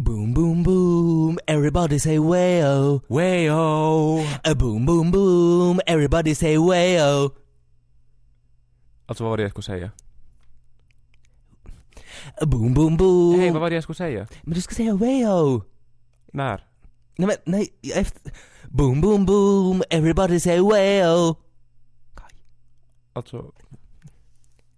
Boom, boom, boom, everybody say way-o. Way-o. A boom, boom, boom, everybody say way-o. Alltså vad var det jag skulle säga? A boom, boom, boom. Hej, vad var det jag skulle säga? Men du ska säga way-o. När? Nej men, nej, efter... Boom, boom, boom, everybody say way-o. Alltså...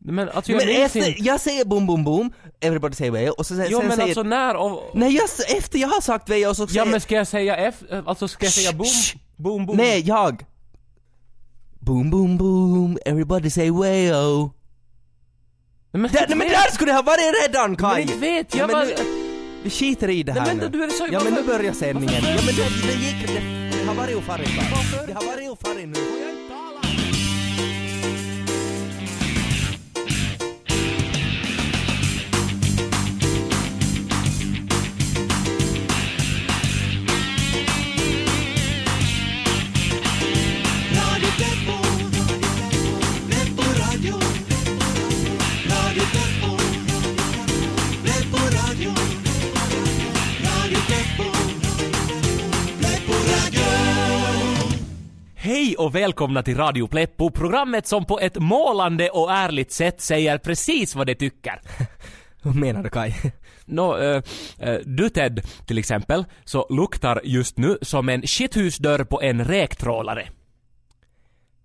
Men alltså Ja, jag men efter, inte... jag säger boom, boom, boom, och så säger och så sen, Jo sen men säger... alltså när och... Nej, jag, efter jag har sagt way så Ja säger... men ska jag säga F... Alltså ska jag säga boom? Shh. Boom boom? Nej, jag! Boom, boom, boom, everybody say way-o. Nej men, Där, nej men där skulle det ha varit redan Kaj! Men inte vet jag ja, nu, Vi skiter i det här Nej nu. men du är så... Ja men nu börjar sändningen. Ja men det, det gick, det, det har varit ofarligt? Det har varit ofarligt nu. Hej och välkomna till Radio Pleppo, programmet som på ett målande och ärligt sätt säger precis vad det tycker. Vad menar du Kaj? Nå, eh, eh, du Ted, till exempel, så luktar just nu som en shithusdörr på en räktrålare.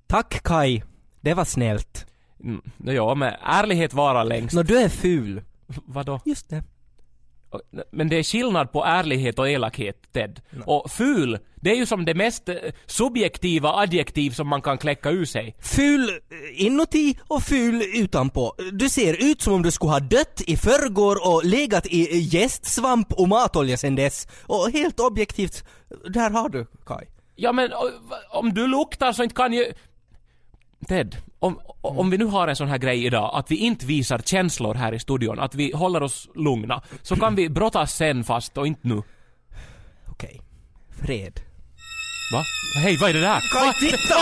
Tack Kaj. Det var snällt. Mm, ja, men ärlighet varar längst. Nå du är ful. Vadå? Just det. Men det är skillnad på ärlighet och elakhet, Ted. Och ful, det är ju som det mest eh, subjektiva adjektiv som man kan kläcka ur sig. Ful eh, inuti och ful utanpå. Du ser ut som om du skulle ha dött i förrgår och legat i gästsvamp och matolja sen dess. Och helt objektivt, där har du Kaj. Ja men om du luktar så inte kan ju... Ted, om, om vi nu har en sån här grej idag, att vi inte visar känslor här i studion, att vi håller oss lugna, så kan vi brottas sen fast och inte nu. Okej. Fred. Va? Hej, vad är det där? Va? titta!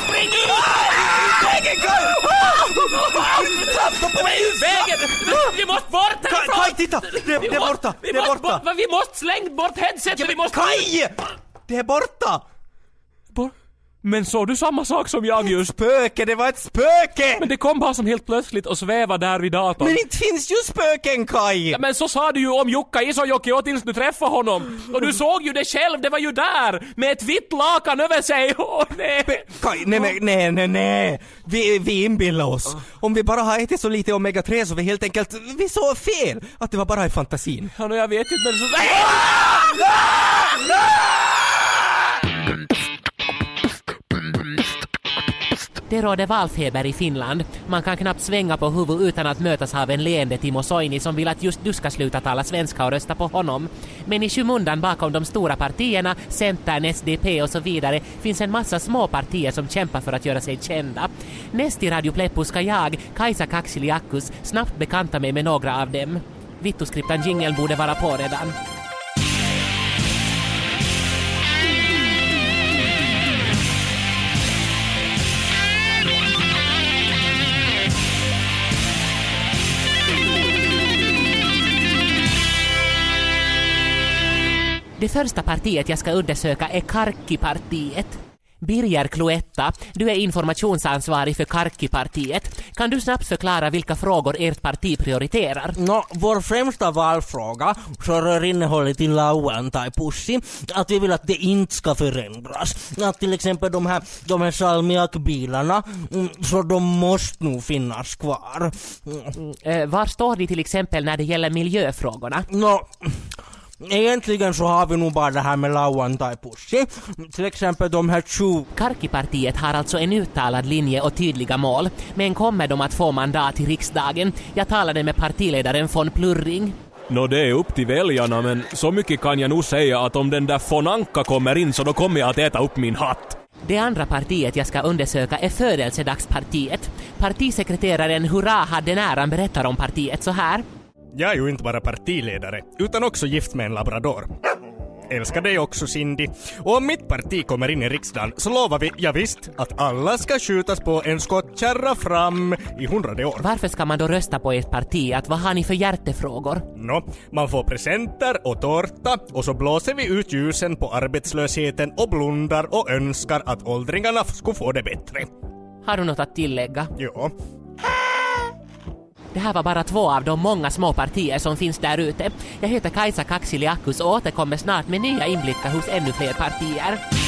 Spring Vägen Vägen! Vi måste bort härifrån! Kaj titta! Det, är borta! Det är borta! bort, vi måste slängt bort headsetet, vi måste... Kaj! Det är borta! Men såg du samma sak som jag just? Spöke, det var ett spöke! Men det kom bara som helt plötsligt och svävade där vid datorn. Men inte finns ju spöken Kaj! Ja, men så sa du ju om Jukka Isojoki tills du träffade honom. Och du såg ju det själv, det var ju där! Med ett vitt lakan över sig. Åh nej! Kaj, nej, nej, nej, nej, nej. Vi, vi inbillar oss. Om vi bara har ätit så lite omega-3 så vi helt enkelt, vi såg fel! Att det var bara i fantasin. Ja, nå, jag vet inte men så... Det råder valfeber i Finland. Man kan knappt svänga på huvudet utan att mötas av en leende Timo Soini som vill att just du ska sluta tala svenska och rösta på honom. Men i skymundan bakom de stora partierna, Centern, SDP och så vidare, finns en massa små partier som kämpar för att göra sig kända. Näst i Radio Pleppo ska jag, Kajsa Kaksiliakus, snabbt bekanta mig med några av dem. Vittoskriptan jingeln borde vara på redan. Det första partiet jag ska undersöka är Karkkipartiet. Birger Cloetta, du är informationsansvarig för Karkkipartiet. Kan du snabbt förklara vilka frågor ert parti prioriterar? Nå, vår främsta valfråga så rör innehållet i lauantai-pussi, att vi vill att det inte ska förändras. Att till exempel de här, de här salmiakbilarna, mm, så de måste nog finnas kvar. Mm. Eh, var står ni till exempel när det gäller miljöfrågorna? Nå, egentligen så har vi nog bara det här med lauantai-pussi. Till exempel de här 20 Karkkipartiet har alltså en uttalad linje och tydliga mål, men kommer de att få mandat i riksdagen? Jag talade med partiledaren von Plurring. Nå det är upp till väljarna men så mycket kan jag nog säga att om den där von Anka kommer in så då kommer jag att äta upp min hatt. Det andra partiet jag ska undersöka är Födelsedagspartiet. Partisekreteraren Hurra hade näran berättar om partiet så här. Jag är ju inte bara partiledare, utan också gift med en labrador. älskar dig också Cindy. Och om mitt parti kommer in i riksdagen så lovar vi, ja visst, att alla ska skjutas på en skottkärra fram i hundrade år. Varför ska man då rösta på ert parti? Att vad har ni för hjärtefrågor? Nå, man får presenter och tårta och så blåser vi ut ljusen på arbetslösheten och blundar och önskar att åldringarna skulle få det bättre. Har du något att tillägga? Ja. Det här var bara två av de många små partier som finns där ute. Jag heter Kajsa Kaksiliakus och återkommer snart med nya inblickar hos ännu fler partier.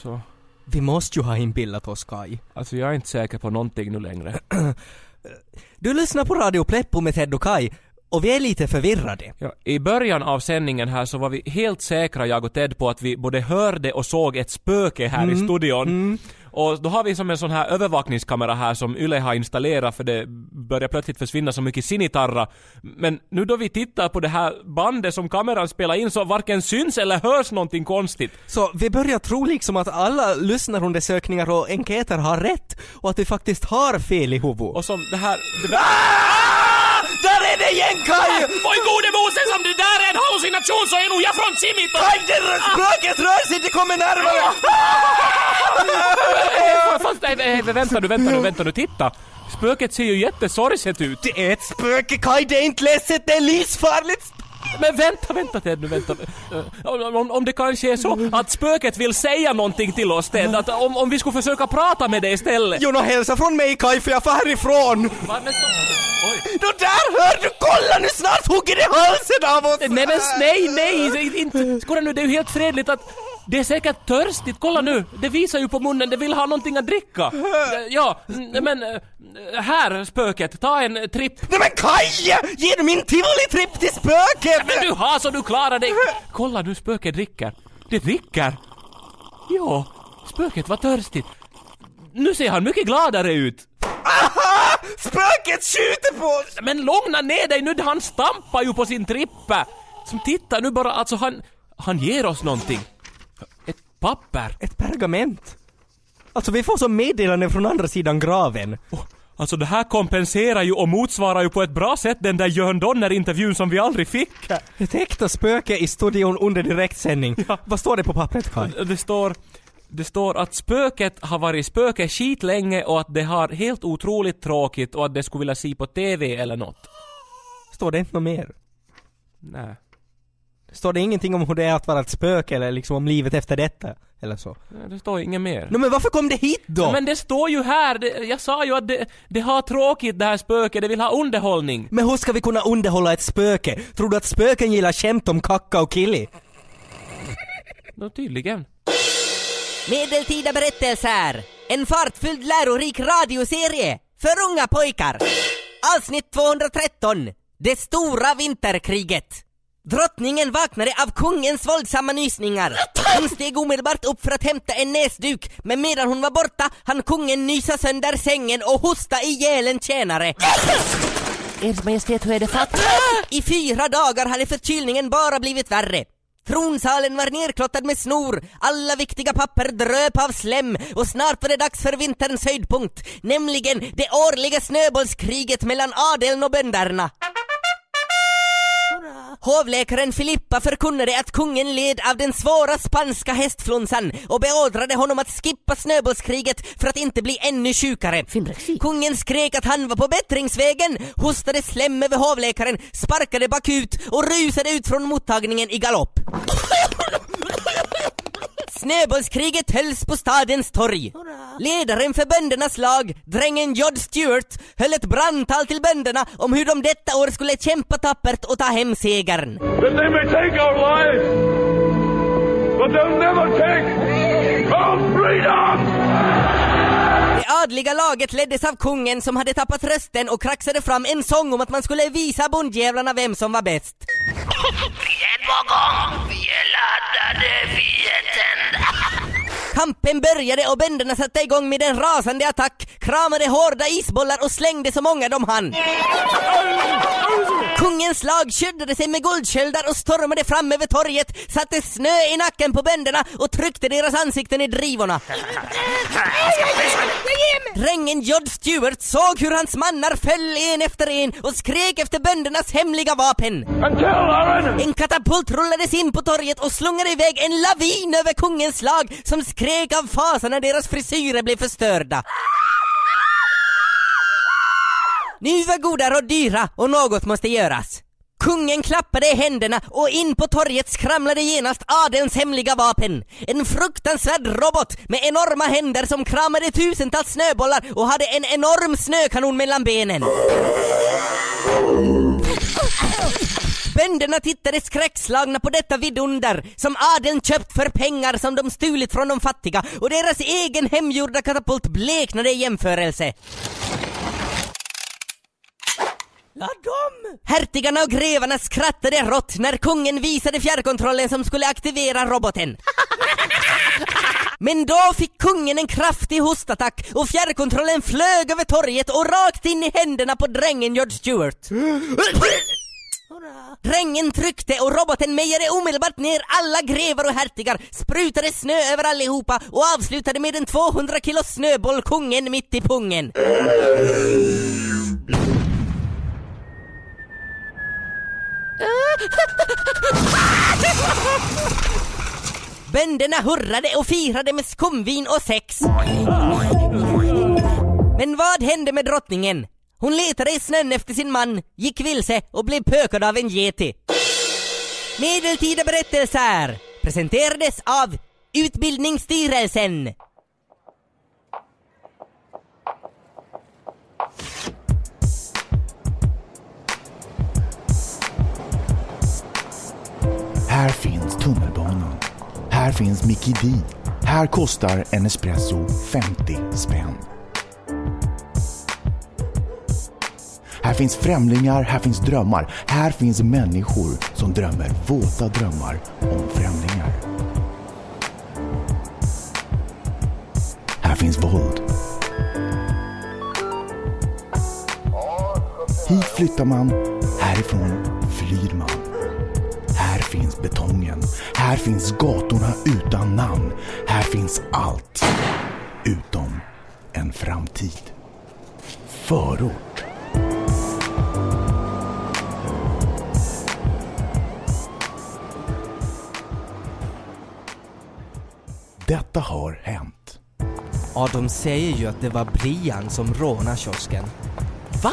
Alltså, Vi måste ju ha inbillat oss Kai. alltså jag är inte säker på någonting nu längre. Du lyssnar på Radio Pleppo med Ted och Kai och vi är lite förvirrade. Ja, I början av sändningen här så var vi helt säkra, jag och Ted, på att vi både hörde och såg ett spöke här i studion. Och då har vi som en sån här övervakningskamera här som Yle har installerat för det börjar plötsligt försvinna så mycket sinitarra. Men nu då vi tittar på det här bandet som kameran spelar in så varken syns eller hörs någonting konstigt. Så vi börjar tro liksom att alla lyssnarundersökningar och enkäter har rätt och att vi faktiskt har fel i huvudet. Och som det här... Det där, Där är det igen Kai! Oj gode Moses, om det där är en hallucination så är nog jag från Simito! Kai, det spöket rör sig, det kommer närmare! Fast, nej, nej, vänta nu, vänta nu, vänta nu, titta! Spöket ser ju jättesorgset ut. Det är ett spöke Kai, det är inte ledset, det är livsfarligt! Men vänta, vänta Ted nu, vänta. Om, om det kanske är så att spöket vill säga någonting till oss Ted, att om, om vi skulle försöka prata med dig istället. Jo, nå hälsa från mig Kai för jag får härifrån! Va, men stopp. Oj. Då där hör du, kolla nu snart hugger det halsen av oss! Nej men nej, nej, inte. Skåda nu, det är ju helt fredligt att det är säkert törstigt, kolla nu! Det visar ju på munnen, det vill ha någonting att dricka. Ja, men eh, här spöket, ta en tripp. Nej men Kaj! Ge du min tivoli-tripp till spöket! Men du har så du klarar dig! Kolla nu, spöket dricker. Det dricker. Ja, spöket var törstigt. Nu ser han mycket gladare ut. Aha! Spöket skjuter på oss! Men lugna ner dig nu, han stampar ju på sin trippe. Som tittar nu bara, alltså han, han ger oss någonting. Ett papper. Ett pergament. Alltså vi får som meddelande från andra sidan graven. Oh, Alltså det här kompenserar ju och motsvarar ju på ett bra sätt den där Jörn Donner-intervjun som vi aldrig fick. Ett äkta spöke i studion under direktsändning. Vad står det på pappret Kaj? Det står, det står att spöket har varit spöke skit länge och att det har helt otroligt tråkigt och att det skulle vilja se på TV eller något. Står det inte något mer? Nej. Står det ingenting om hur det är att vara ett spöke eller liksom om livet efter detta? Eller så? Det står inget mer. Nå men varför kom det hit då? Ja, men det står ju här, det, jag sa ju att det, det har tråkigt det här spöket, det vill ha underhållning. Men hur ska vi kunna underhålla ett spöke? Tror du att spöken gillar skämt om kacka och killi? Nå, tydligen. Medeltida berättelser. En fartfylld lärorik radioserie för unga pojkar. Avsnitt 213. Det stora vinterkriget. Drottningen vaknade av kungens våldsamma nysningar. Hon steg omedelbart upp för att hämta en näsduk, men medan hon var borta hann kungen nysa sönder sängen och hosta ihjäl en tjänare. Ers Majestät, hur är det fatt? I fyra dagar hade förkylningen bara blivit värre. Tronsalen var nerklottad med snor, alla viktiga papper dröp av slem och snart var det dags för vinterns höjdpunkt, nämligen det årliga snöbollskriget mellan adeln och bönderna. Hovläkaren Filippa förkunnade att kungen led av den svåra spanska hästflunsan och beordrade honom att skippa snöbollskriget för att inte bli ännu sjukare. Kungen skrek att han var på bättringsvägen, hostade slem över hovläkaren, sparkade bakut och rusade ut från mottagningen i galopp. Snöbollskriget hölls på stadens torg. Ledaren för böndernas lag, drängen Jod Stewart, höll ett brandtal till bönderna om hur de detta år skulle kämpa tappert och ta hem segern. that they may take our lives, but they'll never take our freedom! Det adliga laget leddes av kungen som hade tappat rösten och kraxade fram en sång om att man skulle visa bondjävlarna vem som var bäst. på gång. Vi är laddade, vi är tända. Kampen började och bönderna satte igång med en rasande attack, kramade hårda isbollar och slängde så många de hann. Kungens lag skyddade sig med guldsköldar och stormade fram över torget, satte snö i nacken på bönderna och tryckte deras ansikten i drivorna. Drängen Jod Stewart såg hur hans mannar föll en efter en och skrek efter böndernas hemliga vapen. En katapult rullades in på torget och slungade iväg en lavin över kungens lag som skrek av fasa när deras frisyrer blev förstörda. Nu var goda råd dyra och något måste göras. Kungen klappade i händerna och in på torget skramlade genast adelns hemliga vapen. En fruktansvärd robot med enorma händer som kramade tusentals snöbollar och hade en enorm snökanon mellan benen. Bönderna tittade skräckslagna på detta vidunder som adeln köpt för pengar som de stulit från de fattiga och deras egen hemgjorda katapult bleknade i jämförelse. Ja, de! Hertigarna och grevarna skrattade rått när kungen visade fjärrkontrollen som skulle aktivera roboten. Men då fick kungen en kraftig hostattack och fjärrkontrollen flög över torget och rakt in i händerna på drängen George Stewart. Drängen tryckte och roboten mejade omedelbart ner alla grevar och hertigar, sprutade snö över allihopa och avslutade med en 200 kilo snöboll kungen mitt i pungen. Bönderna hurrade och firade med skumvin och sex. Men vad hände med drottningen? Hon letade i snön efter sin man, gick vilse och blev pökad av en yeti. Medeltida berättelser presenterades av Utbildningsstyrelsen. Här finns tunnelbanan. Här finns Mickey D. Här kostar en espresso 50 spänn. Här finns främlingar, här finns drömmar. Här finns människor som drömmer våta drömmar om främlingar. Här finns våld. Hit flyttar man, härifrån flyr man. Här finns betongen. Här finns gatorna utan namn. Här finns allt. Utom en framtid. Förort. Detta har hänt. Ja, de säger ju att det var Brian som rånade kiosken. Va?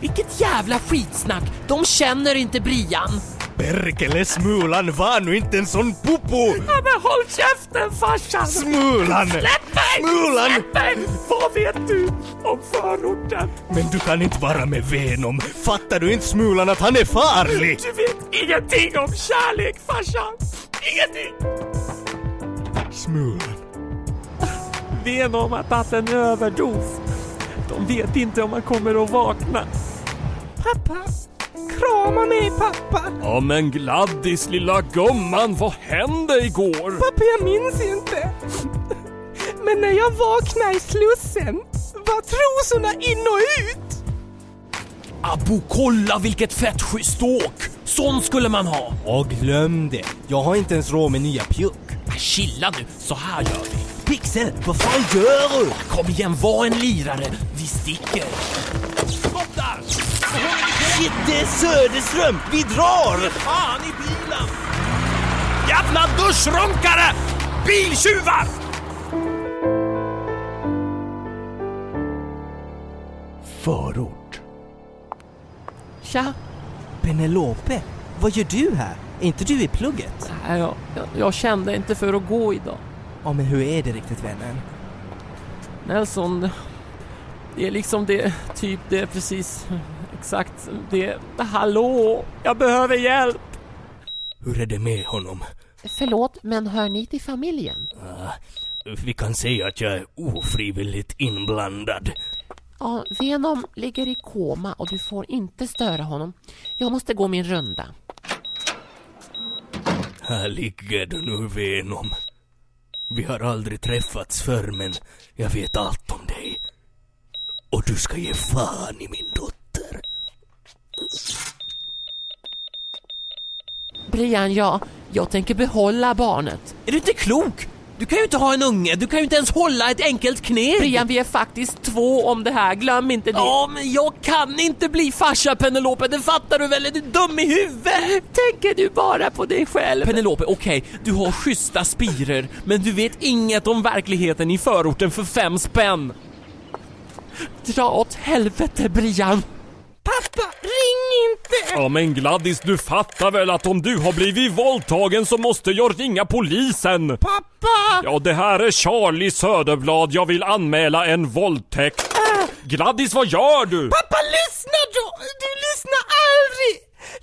Vilket jävla skitsnack! De känner inte Brian! Perkele Smulan var nu inte en sån popo! Ja, men håll käften farsan! Smulan! Släpp mig! Smulan! Släpp mig! Vad vet du om förorten? Men du kan inte vara med Venom. Fattar du inte Smulan att han är farlig? Du vet ingenting om kärlek farsan! Ingenting! Smulan. Venom har tagit en överdos. De vet inte om han kommer att vakna. Pappa, krama mig pappa. Ja men Gladdis lilla gumman, vad hände igår? Pappa, jag minns inte. Men när jag vaknade i Slussen var trosorna in och ut. Abo, kolla vilket fett schysst åk! Sån skulle man ha! Och glöm det. Jag har inte ens råd med nya pjuck. Äh, Chilla nu, så här gör vi. Pixel, vad fan gör du? Kom igen, var en lirare. Vi sticker. Stopp där! Shit, det är Söderström! Vi drar! Fan i bilen! Jävla duschrunkare! Biltjuvar! Förort. Tja! Penelope, vad gör du här? Inte du i plugget? Nej, jag, jag, jag kände inte för att gå idag. Ja, men hur är det riktigt vännen? Nelson, det är liksom det, typ det är precis, exakt det. Hallå, jag behöver hjälp! Hur är det med honom? Förlåt, men hör ni till familjen? Vi kan säga att jag är ofrivilligt inblandad. Ja, Venom ligger i koma och du får inte störa honom. Jag måste gå min runda. Här ligger du nu Venom. Vi har aldrig träffats förr men jag vet allt om dig. Och du ska ge fan i min dotter. Brian, ja, jag tänker behålla barnet. Är du inte klok? Du kan ju inte ha en unge, du kan ju inte ens hålla ett enkelt knep! Brian, vi är faktiskt två om det här, glöm inte det. Ja, men jag kan inte bli farsa Penelope, det fattar du väl? Är du dum i huvudet? Tänker du bara på dig själv? Penelope, okej, du har schyssta spirer, men du vet inget om verkligheten i förorten för fem spänn. Dra åt helvete, Brian. Pappa, ring inte! Ja men Gladys, du fattar väl att om du har blivit våldtagen så måste jag ringa polisen? Pappa! Ja, det här är Charlie Söderblad. Jag vill anmäla en våldtäkt. Gladys, vad gör du? Pappa, lyssna då! Du lyssnar aldrig!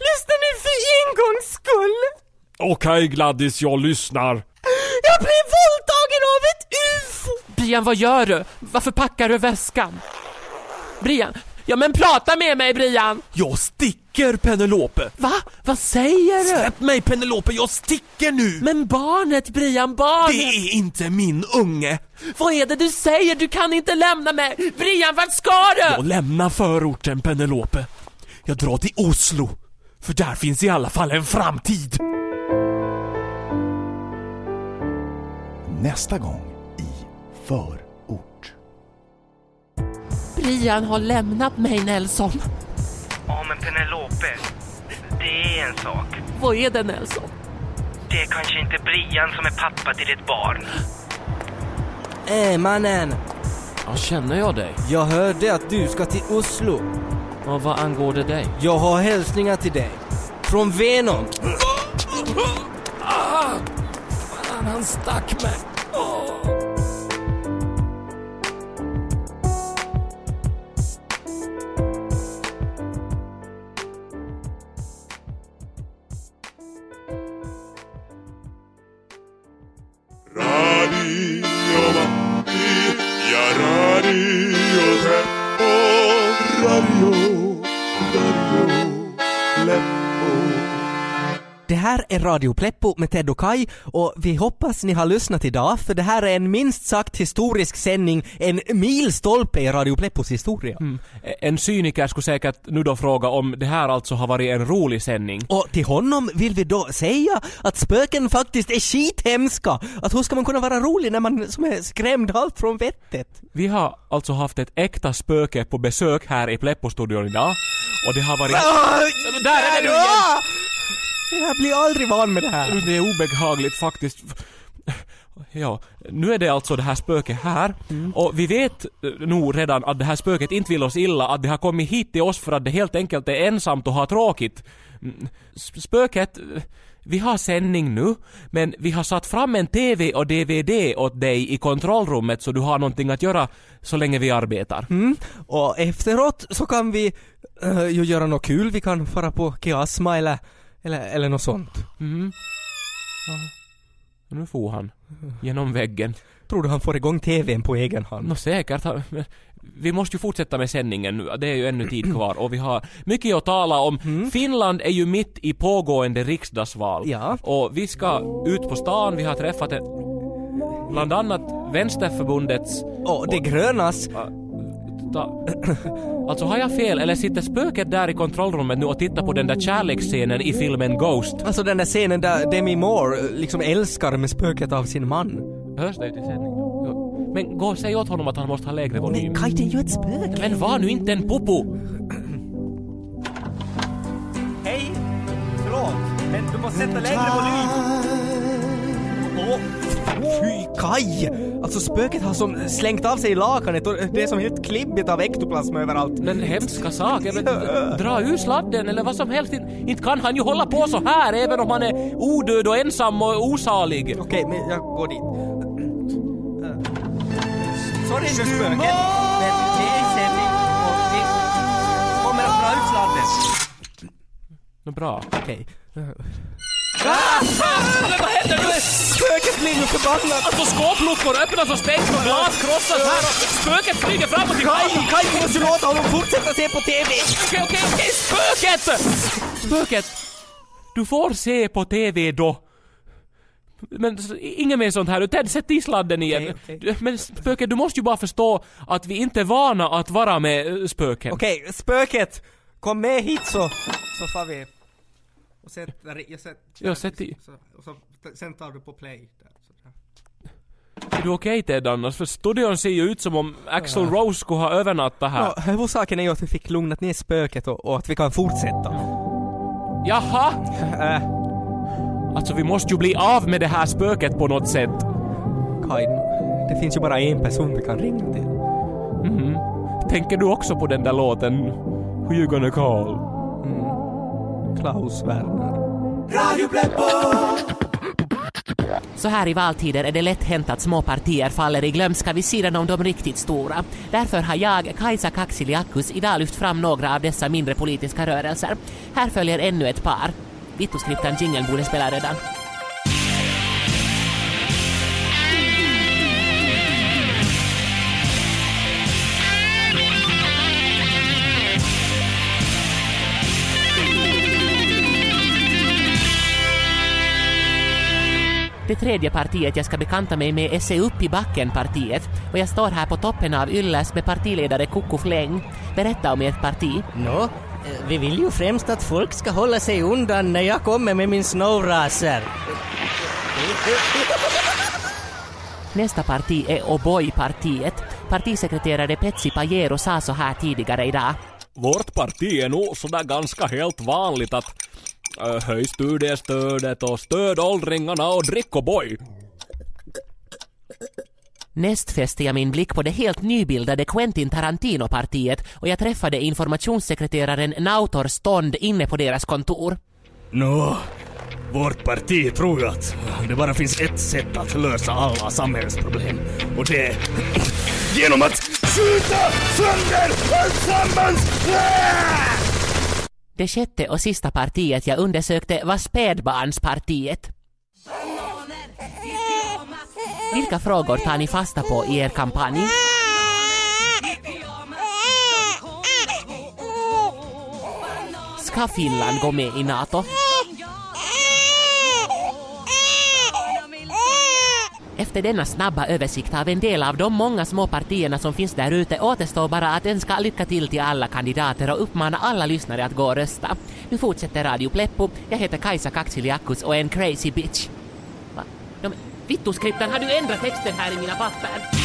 Lyssna nu för en gångs skull! Okej Gladys, jag lyssnar. Jag blev våldtagen av ett UFO! Brian, vad gör du? Varför packar du väskan? Brian, ja men prata med mig Brian! Jag sticker Penelope. Va? Vad säger du? Släpp mig Penelope, jag sticker nu! Men barnet Brian, barnet! Det är inte min unge. Vad är det du säger? Du kan inte lämna mig! Brian, vart ska Jag du? lämnar förorten Penelope. Jag drar till Oslo. För där finns i alla fall en framtid. Nästa gång i Förort. Brian har lämnat mig Nelson. Ja, men Penelope. Det är en sak. Vad är det Nelson? Det är kanske inte Brian som är pappa till ditt barn. Äh, mannen. Ja, känner jag dig? Jag hörde att du ska till Oslo. Och vad angår det dig? Jag har hälsningar till dig. Från Venom. Fan, han stack mig. Här är Radio Pleppo med Ted och Kai och vi hoppas ni har lyssnat idag för det här är en minst sagt historisk sändning, en milstolpe i Radio Pleppos historia. Mm. En cyniker skulle säkert nu då fråga om det här alltså har varit en rolig sändning. Och till honom vill vi då säga att spöken faktiskt är skithemska. Att hur ska man kunna vara rolig när man som är skrämd halvt från vettet? Vi har alltså haft ett äkta spöke på besök här i Pleppo-studion idag. Och det har varit... Där är nu igen! Jag blir aldrig van med det här. Det är obehagligt faktiskt. Ja, nu är det alltså det här spöket här och vi vet eh, nog redan att det här spöket inte vill oss illa, att det har kommit hit till oss för att det helt enkelt är ensamt och har tråkigt. Mm, sp- Spöket, eh, vi har sändning nu, men vi har satt fram en TV och DVD åt dig i kontrollrummet så du har någonting att göra så länge vi arbetar. Mm. Och efteråt så kan vi uh, ju göra något kul. Vi kan fara på Kiasma eller, eller, eller något sånt. Mm. Ja. Nu får han. Genom väggen. Tror du han får igång TVn på egen hand? Nå säkert. Vi måste ju fortsätta med sändningen nu. Det är ju ännu tid kvar och vi har mycket att tala om. Finland är ju mitt i pågående riksdagsval. Ja. Och vi ska ut på stan. Vi har träffat en, bland annat Vänsterförbundets... Och det grönas. Ta, alltså har jag fel eller sitter spöket där i kontrollrummet nu och tittar på den där kärleksscenen i filmen Ghost? Alltså den där scenen där Demi Moore eh, liksom älskar med spöket av sin man. Hörs det ut i sändningen? Men gå och säg åt honom att han måste ha lägre volym. Men Kaj, det är ju ett spöke. Men var nu inte en popo! Hej! Förlåt, men du måste sätta lägre volym. Åh, Fy Kaj! Alltså spöket har som slängt av sig lakanet och det är som helt klibbigt av ektoplasma överallt. Men hemska saker. Men, dra ur sladden eller vad som helst. In- Inte kan han ju hålla på så här även om han är odöd och ensam och osalig. Okej, men jag går dit. Sorry, nu spöket. Men vi inser vi och vi kommer att dra ut sladden. Nå bra. Okej. Ah! Vad händer nu? Spöket blir förbannat! Alltså skåpluckor öppnas och stängs och glas krossas här och spöket flyger fram och tillbaka. Kaj, Kaj, du måste låta honom fortsätta se på TV! Okej, okej, okej, spöket! Spöket! Du får se på TV då. Men inget mer sånt här nu. Ted, sätt i sladden igen. Okej. Du- Men spöket, du måste ju bara förstå att vi inte är vana att vara med eh, spöken. Okej, spöket! Kom med hit så, så får vi... Och sätt, där, jag sätt, Ja, sätt i. Så, och så, sen tar du på play. Där, så där. Är du okej Ted annars? För studion ser ju ut som om Axel Rose skulle ha övernattat här. Ja, huvudsaken är ju att vi fick lugnat ner spöket och, och att vi kan fortsätta. Jaha! Äh, Alltså vi måste ju bli av med det här spöket på något sätt. Kaj, det finns ju bara en person vi kan ringa till. Mhm. Tänker du också på den där låten Who you gonna call? Klaus Werner. Så här i valtider är det lätt hänt att små partier faller i glömska vid sidan om de riktigt stora. Därför har jag, Kajsa Kaksiliakus, idag lyft fram några av dessa mindre politiska rörelser. Här följer ännu ett par. Vittoskriptan jingeln borde spela redan. Det tredje partiet jag ska bekanta mig med är Se upp i backen-partiet och jag står här på toppen av Ylles med partiledare Kukku Fläng. Berätta om ert parti. Nå, eh, vi vill ju främst att folk ska hålla sig undan när jag kommer med min snowracer. Nästa parti är O'boy-partiet. Partisekreterare Petsi Pajero sa så här tidigare idag. Vårt parti är nog sådär ganska helt vanligt att höj studiestödet och stöd åldringarna och drick O'boy. Näst fäste jag min blick på det helt nybildade Quentin Tarantino-partiet och jag träffade informationssekreteraren Nautor Stond inne på deras kontor. Nå, vårt parti tror ju att det bara finns ett sätt att lösa alla samhällsproblem. Och det är genom att skjuta sönder alltsammans! Det sjätte och sista partiet jag undersökte var Spädbarnspartiet. Vilka frågor tar ni fasta på i er kampanj? Ska Finland gå med i NATO? Efter denna snabba översikt av en del av de många små partierna som finns där ute återstår bara att önska lycka till till alla kandidater och uppmana alla lyssnare att gå och rösta. Nu fortsätter Radio Pleppo. Jag heter Kajsa Kaksiliakus och är en crazy bitch. Va? De, Vittuskriptan, har du ändrat texten här i mina papper?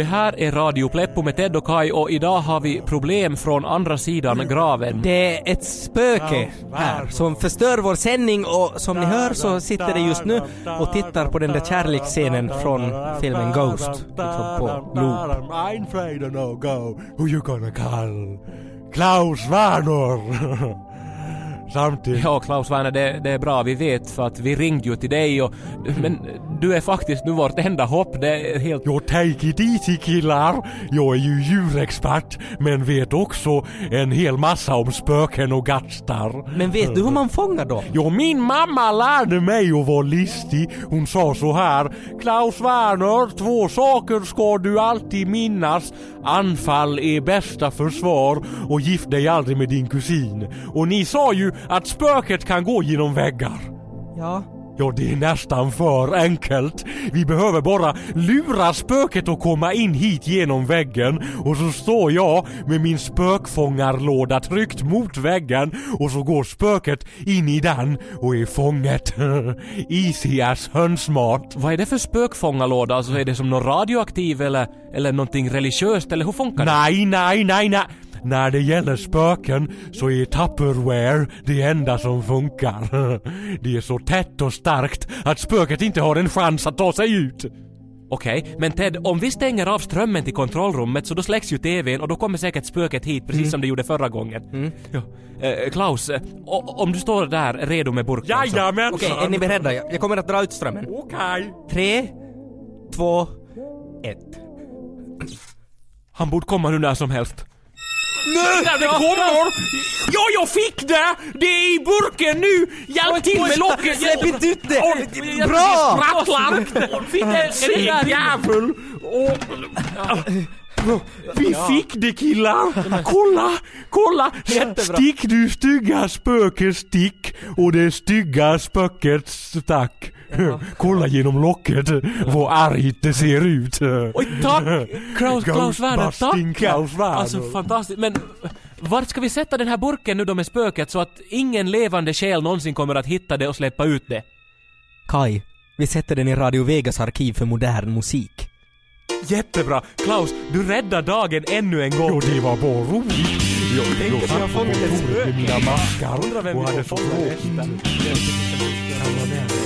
Det här är Radio Pleppo med Ted och Kai och idag har vi problem från andra sidan graven. Det är ett spöke här som förstör vår sändning och som ni hör så sitter det just nu och tittar på den där kärleksscenen från filmen Ghost. Liksom på loop. I'm afraid of no go. Who you gonna call? Klaus Werner! Samtidigt. Ja, Klaus Werner, det, det är bra, vi vet för att vi ringde ju till dig och... Men du är faktiskt nu vårt enda hopp, det är helt... Jo, take it easy killar. Jag är ju djurexpert men vet också en hel massa om spöken och gastar. Men vet du hur man fångar dem? Jo, min mamma lärde mig att vara listig. Hon sa så här. Klaus Werner, två saker ska du alltid minnas. Anfall är bästa försvar och gift dig aldrig med din kusin. Och ni sa ju att spöket kan gå genom väggar. Ja. Ja, det är nästan för enkelt. Vi behöver bara lura spöket att komma in hit genom väggen och så står jag med min spökfångarlåda tryckt mot väggen och så går spöket in i den och är fånget. Easy as hönsmat. Vad är det för spökfångarlåda? Alltså är det som någon radioaktiv eller, eller någonting religiöst eller hur funkar det? Nej, nej, nej, nej. När det gäller spöken så är Tupperware det enda som funkar. Det är så tätt och starkt att spöket inte har en chans att ta sig ut. Okej, men Ted, om vi stänger av strömmen till kontrollrummet så då släcks ju TVn och då kommer säkert spöket hit precis som det gjorde förra gången. Ja. Eh, Klaus, om du står där redo med burken Jajamensan! Okej, är ni beredda? Jag kommer att dra ut strömmen. Okej. Tre, två, ett. Han borde komma nu när som helst. Nej, det kommer! Ja, jag fick det! Det är i burken nu! Hjälp till med locket! Släpp inte ut det! Bra! Det sprattlar! Jävel! Vi fick det killar! Kolla! Kolla! Jättebra. Stick du stygga spöke stick och det stygga spöket stack. Kolla genom locket vad argt det ser ut. Oj, tack! Klaus, Klaus Werner, tack! Klaus Werner. Alltså fantastiskt, men vart ska vi sätta den här burken nu då med spöket så att ingen levande själ någonsin kommer att hitta det och släppa ut det? Kai, vi sätter den i Radio Vegas arkiv för modern musik. Jättebra! Klaus, du räddar dagen ännu en gång! Jo, det var bara roligt. Jag, Tänk att jag har på fångat ett spöke. Undrar vem vi fånga tråkigt. nästa.